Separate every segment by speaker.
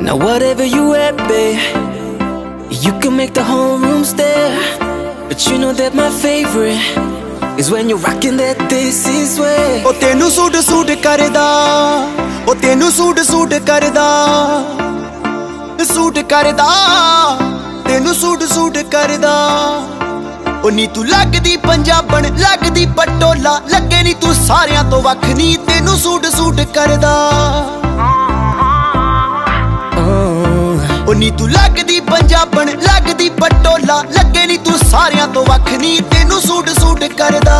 Speaker 1: Now whatever you at, babe You can make the whole room stare But you know that my favorite Is when you're rocking that this is way
Speaker 2: ਉਹ ਤੈਨੂੰ suit suit ਕਰਦਾ ਉਹ ਤੈਨੂੰ suit suit ਕਰਦਾ suit ਕਰਦਾ ਤੈਨੂੰ suit suit ਕਰਦਾ ਉਹ ਨੀ ਤੂੰ ਲੱਗਦੀ ਪੰਜਾਬਣ ਲੱਗਦੀ ਪਟੋਲਾ ਲੱਗੇ ਨੀ ਤੂੰ ਸਾਰਿਆਂ ਤੋਂ ਵੱਖ ਨੀ ਤੈਨੂੰ ਸੂਟ ਸੂਟ ਕਰਦਾ ਨੀ ਤੂੰ ਲੱਗਦੀ ਪੰਜਾਬਣ, ਲੱਗਦੀ ਪਟੋਲਾ। ਲੱਗੇ ਨੀ ਤੂੰ ਸਾਰਿਆਂ ਤੋਂ ਵੱਖ ਨੀ। ਤੈਨੂੰ ਸੂਟ ਸੂਟ ਕਰਦਾ।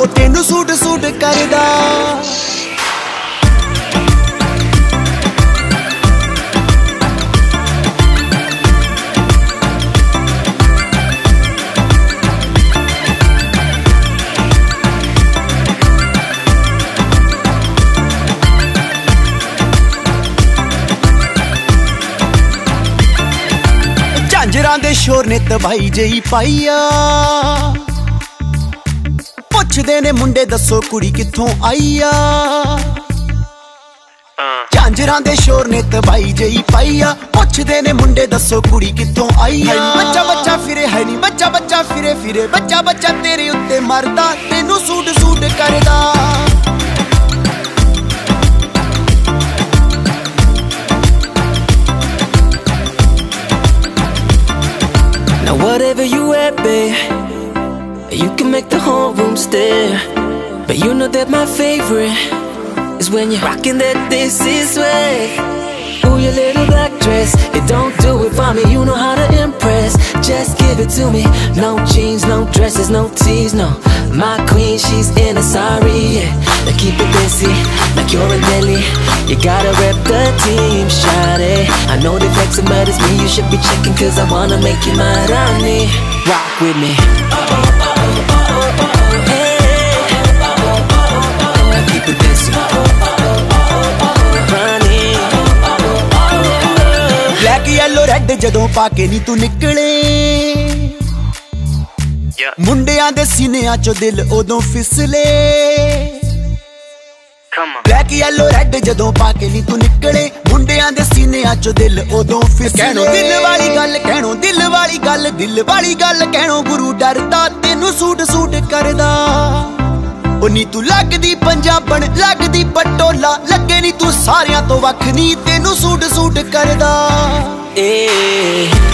Speaker 2: ਉਹ ਤੈਨੂੰ ਸੂਟ ਸੂਟ ਕਰਦਾ। ਝਾਂਜਰਾਂ ਦੇ ਸ਼ੋਰ ਨੇ ਤਬਾਈ ਜਈ ਪਾਈਆ ਪੁੱਛਦੇ ਨੇ ਮੁੰਡੇ ਦੱਸੋ ਕੁੜੀ ਕਿੱਥੋਂ ਆਈ ਆ? ਝਾਂਜਰਾਂ ਦੇ ਸ਼ੋਰ ਨੇ ਤਬਾਈ ਜਈ ਪਾਈਆ ਪੁੱਛਦੇ ਨੇ ਮੁੰਡੇ ਦੱਸੋ ਕੁੜੀ ਕਿੱਥੋਂ ਆਈ ਆ? ਬੱਚਾ ਬੱਚਾ ਫਿਰੇ ਹੈ ਨਹੀਂ ਬੱਚਾ ਬੱਚਾ ਫਿਰੇ ਫਿਰੇ। ਬੱਚਾ ਬੱਚਾ ਤੇਰੇ ਉੱਤੇ ਮਰਦਾ। ਤੈਨੂੰ ਸੂਟ ਸੂਟ ਕਰਦਾ।
Speaker 1: Babe You can make the whole room stare. But you know that my favorite Is when you're rocking that this is way. Ooh, your little black dress. It don't do it for me, you know how to impress. Just give it to me. No jeans, no dresses, no tees, no. My queen, she's in a sorry, yeah Now keep it busy, like you're in Delhi You gotta rep the team, shawty I know they flexing, but it's me you should be checking Cause I wanna make you my Rani Rock with me Hey. Now keep it busy Rani
Speaker 2: black yellow red ਜਦੋਂ ਪਾ ਕੇ ਨੀ ਤੂੰ ਨਿਕਲੇ ਮੁੰਡਿਆਂ ਦੇ ਸੀਨਿਆਂ ਚੋਂ ਦਿਲ ਉਦੋਂ ਫਿਸਲੇ ਬਲੈਕ ਯੈਲੋ ਰੈੱਡ ਜਦੋਂ ਪਾ ਕੇ ਨੀ ਤੂੰ ਨਿਕਲੇ ਮੁੰਡਿਆਂ ਦੇ ਸੀਨਿਆਂ ਚੋਂ ਦਿਲ ਉਦੋਂ ਫਿਸਲੇ। ਕਹਿਣੋ ਦਿਲ ਵਾਲੀ ਗੱਲ ਕਹਿਣੋ ਦਿਲ ਵਾਲੀ ਗੱਲ ਦਿਲ ਵਾਲੀ ਗੱਲ ਕਹਿਣੋ ਗੁਰੂ ਡਰਦਾ ਤੈਨੂੰ ਸੂਟ ਸੂਟ ਕਰਦਾ। ਉਹ ਨੀ ਤੂੰ ਲੱਗਦੀ ਪੰਜਾਬਣ ਲੱਗਦੀ ਪਟੋਲਾ ਲੱਗੇ ਨੀ ਤੂੰ ਸਾਰਿਆਂ ਤੋਂ ਵੱਖ ਨੀ ਤੈਨੂੰ ਸੂਟ ਸੂਟ ਕਰਦਾ।
Speaker 1: Eh,